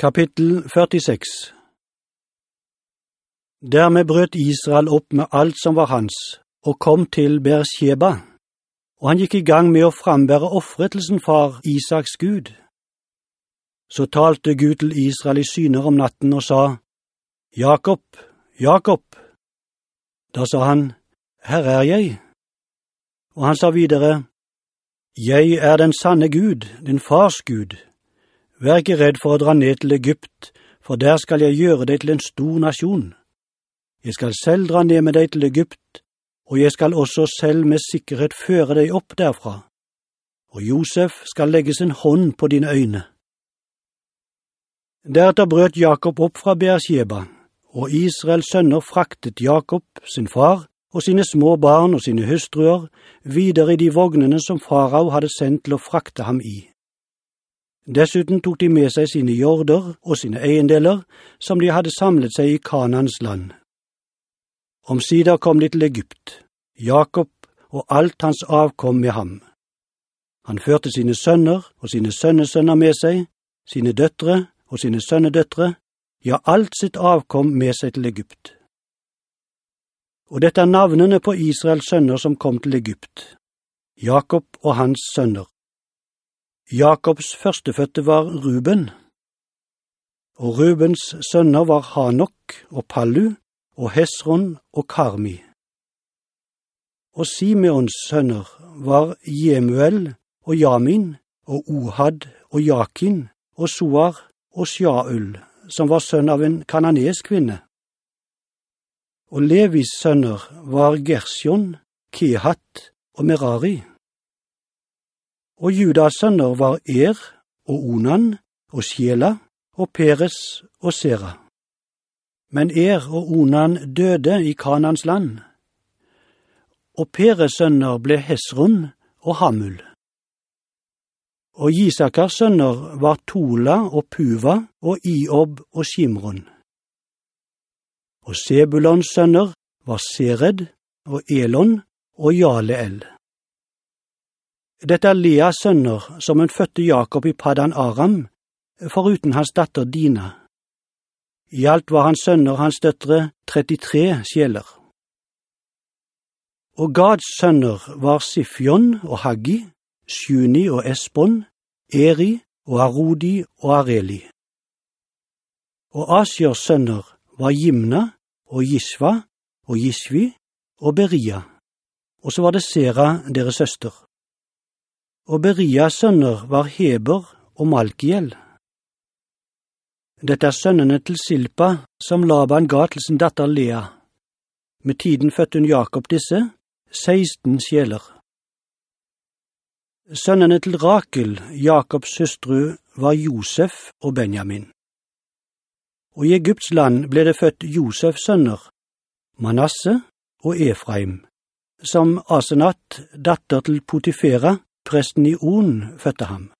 Kapittel 46 Dermed brøt Israel opp med alt som var hans, og kom til Beersheba, og han gikk i gang med å frambære offretelsen for Isaks Gud. Så talte Gud til Israel i syner om natten og sa, Jakob, Jakob. Da sa han, Her er jeg. Og han sa videre, Jeg er den sanne Gud, din fars Gud. Vær ikke redd for å dra ned til Egypt, for der skal jeg gjøre deg til en stor nasjon. Jeg skal selv dra ned med deg til Egypt, og jeg skal også selv med sikkerhet føre deg opp derfra. Og Josef skal legge sin hånd på dine øyne. Deretter brøt Jakob opp fra Beersheba, og Israels sønner fraktet Jakob, sin far, og sine små barn og sine hustruer videre i de vognene som farao hadde sendt til å frakte ham i. Dessuten tok de med seg sine jorder og sine eiendeler som de hadde samlet seg i Kanans land. Omsider kom de til Egypt, Jakob og alt hans avkom med ham. Han førte sine sønner og sine sønnesønner med seg, sine døtre og sine sønnedøtre, ja, alt sitt avkom med seg til Egypt. Og dette er navnene på Israels sønner som kom til Egypt, Jakob og hans sønner. Jakobs førstefødte var Ruben, og Rubens sønner var Hanok og Pallu og Hesron og Karmi. Og Simeons sønner var Jemuel og Jamin og Ohad og Jakin og Soar og Sjaul, som var sønn av en kananesk kvinne. Og Levis sønner var Gersjon, Kehat og Merari. Og Judas sønner var Er og Onan og Sjela og Peres og Sera. Men Er og Onan døde i Kanans land. Og Peres sønner ble Hesron og Hamul. Og Isakars sønner var Tola og Puva og Iob og Shimron. Og Sebulons sønner var Sered og Elon og Jaleel. Dette er Leas sønner som hun fødte Jakob i Paddan Aram, foruten hans datter Dina. I alt var hans sønner og hans døtre 33 sjeler. Og Gads sønner var Sifjon og Haggi, Sjuni og Esbon, Eri og Arodi og Areli. Og Asiers sønner var Jimna og Gisva og Gisvi og Beria, og så var det Sera, deres søster og Berias sønner var Heber og Malkiel. Dette er sønnene til Silpa, som Laban ga til sin datter Lea. Med tiden fødte hun Jakob disse, 16 sjeler. Sønnene til Rakel, Jakobs søstru, var Josef og Benjamin. Og i Egypts land ble det født Josefs sønner, Manasse og Efraim, som Asenat, datter til Potifera, presten i On fødte ham.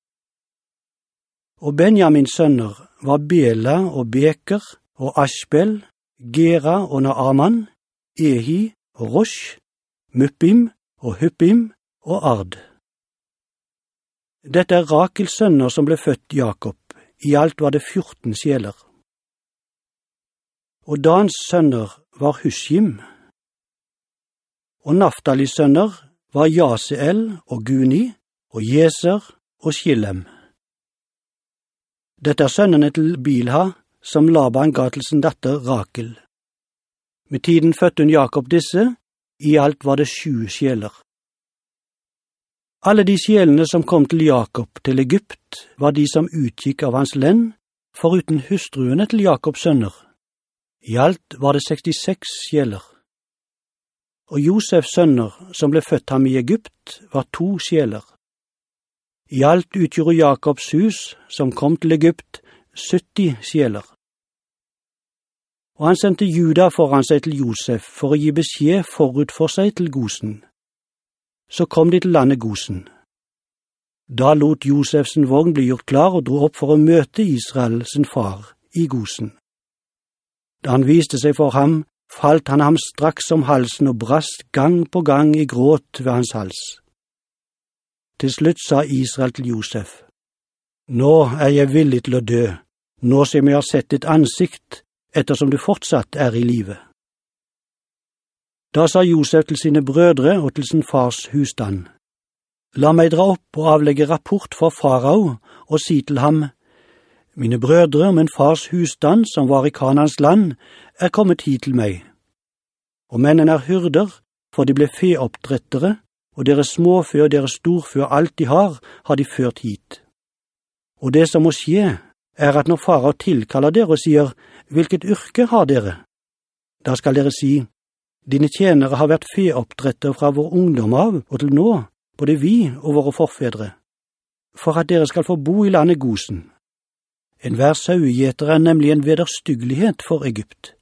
Og Benjamins sønner var Bela og Beker og Ashbel, Gera og Naaman, Ehi og Rosh, Muppim og Huppim og Ard. Dette er Rakels sønner som ble født Jakob, i alt var det 14 sjeler. Og Dans sønner var Hushim. Og Naftalis sønner var Jaseel og Guni og Jeser og Skillem. Dette er sønnene til Bilha, som Laban ga til sin datter Rakel. Med tiden fødte hun Jakob disse, i alt var det sju sjeler. Alle de sjelene som kom til Jakob til Egypt, var de som utgikk av hans lenn, foruten hustruene til Jakobs sønner. I alt var det 66 sjeler. Og Josefs sønner, som ble født ham i Egypt, var to sjeler. I alt utgjorde Jakobs hus, som kom til Egypt, 70 sjeler. Og han sendte Juda foran seg til Josef for å gi beskjed forut for seg til Gosen. Så kom de til landet Gosen. Da lot Josef sin vogn bli gjort klar og dro opp for å møte Israel sin far i Gosen. Da han viste seg for ham, falt han ham straks om halsen og brast gang på gang i gråt ved hans hals. Til slutt sa Israel til Josef, Nå er jeg villig til å dø, nå som jeg har sett ditt ansikt, ettersom du fortsatt er i livet. Da sa Josef til sine brødre og til sin fars husstand, La meg dra opp og avlegge rapport for farao og si til ham, Mine brødre og min fars husstand som var i Kanans land, er kommet hit til meg. Og mennene er hyrder, for de ble feoppdrettere, og deres småfø og deres storfø og alt de har, har de ført hit. Og det som må skje, er at når farao tilkaller dere og sier, Hvilket yrke har dere? Da skal dere si, Dine tjenere har vært feoppdrettere fra vår ungdom av og til nå, både vi og våre forfedre, for at dere skal få bo i landet Gosen. En hver sauegjeter er nemlig en vederstyggelighet for Egypt.